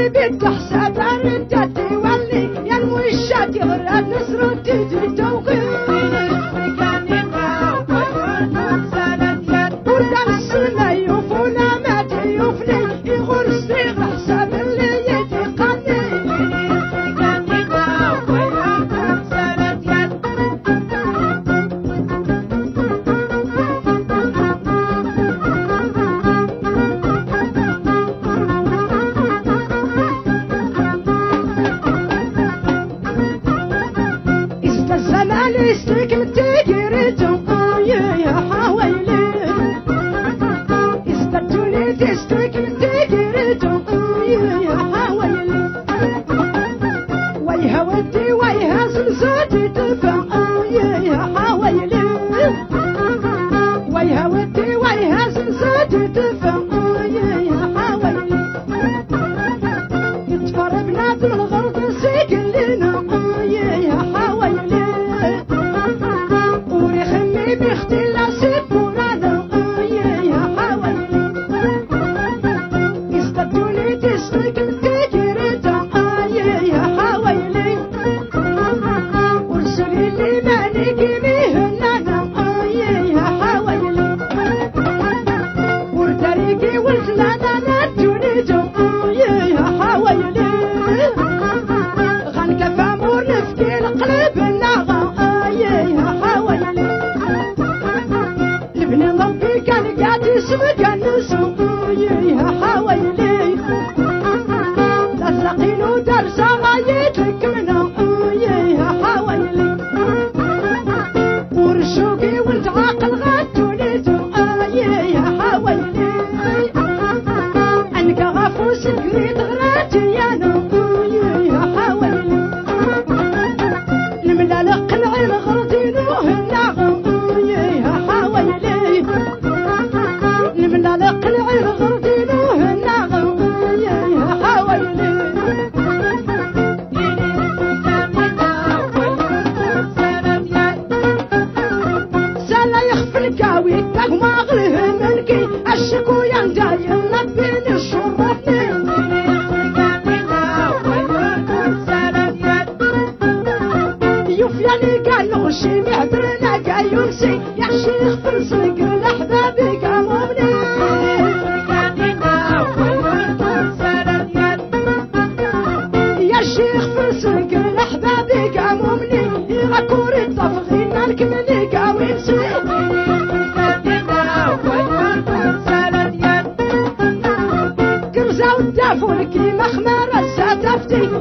يردك تحسد عن الجد يولي ينمو الشد يغرد نسر توقي. Yahweh, Tewa, Hassan, Sadu, Tefam.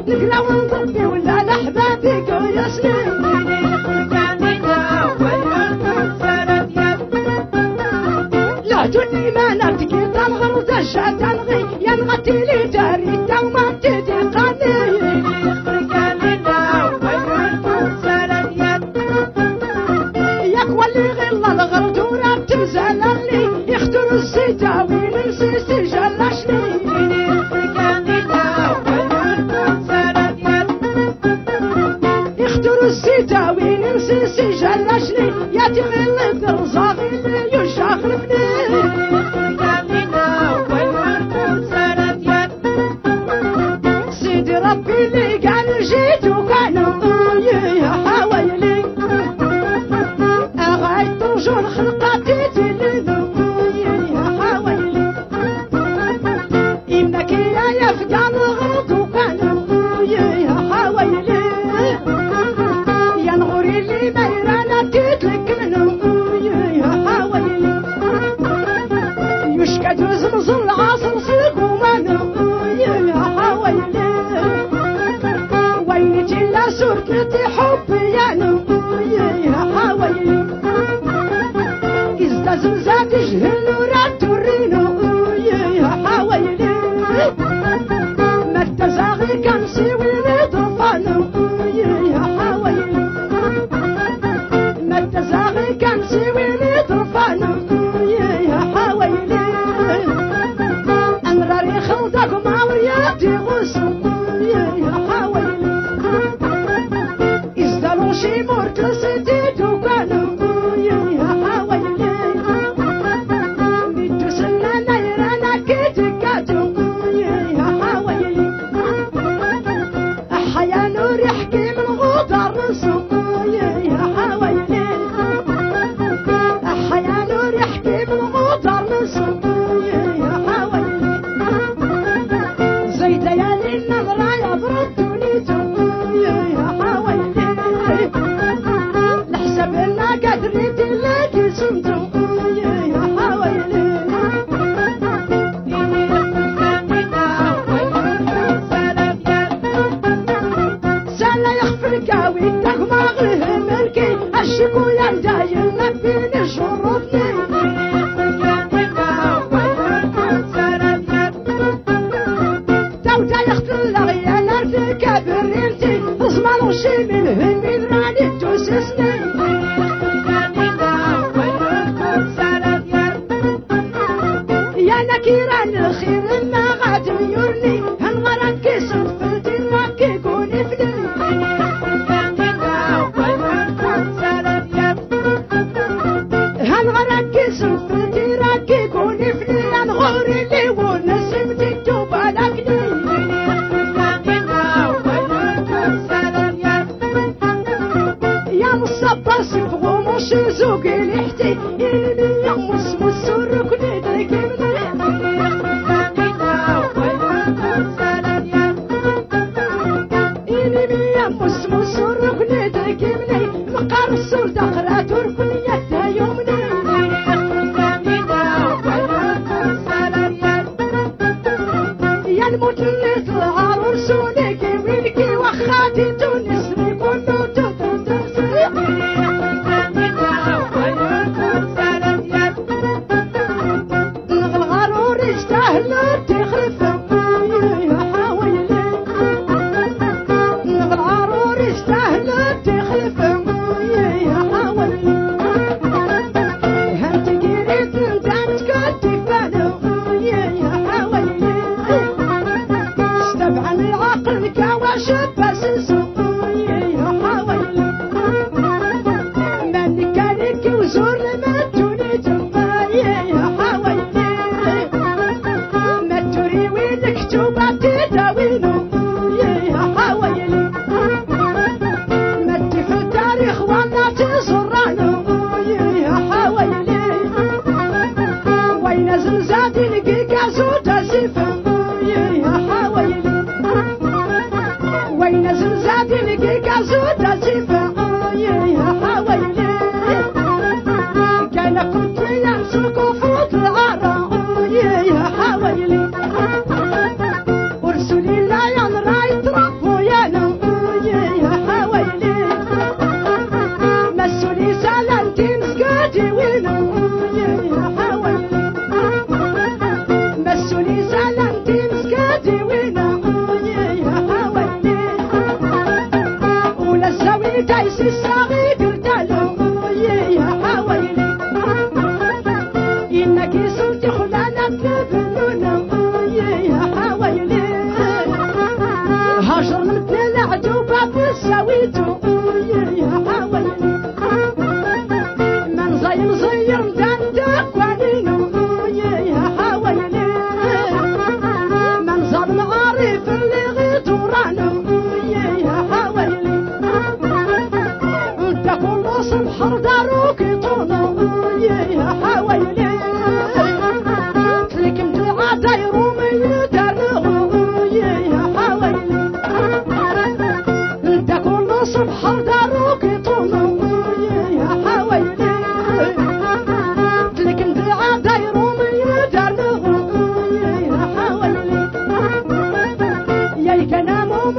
Look at that one. și mor trăsături. não geme. so gelegt den Shut up.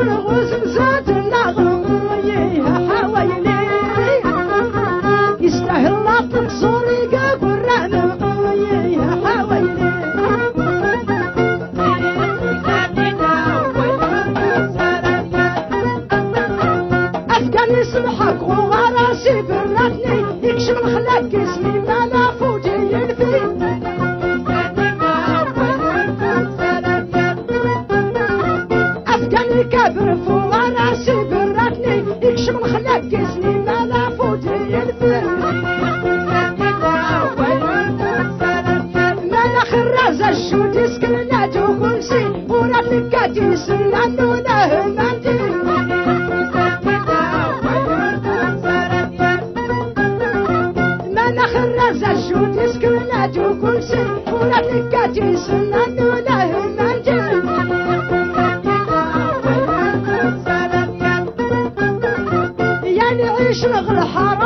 But I برفو أنا سيقر ركني يكشم الخلاك كيسني ما لا فوتي الفر ما لا خراز الشوت يسكن لا تقولسي ورا تكاتي سنانو لا همانتي ما لا خراز الشوت يسكن لا تقولسي ورا تكاتي سنانو the heart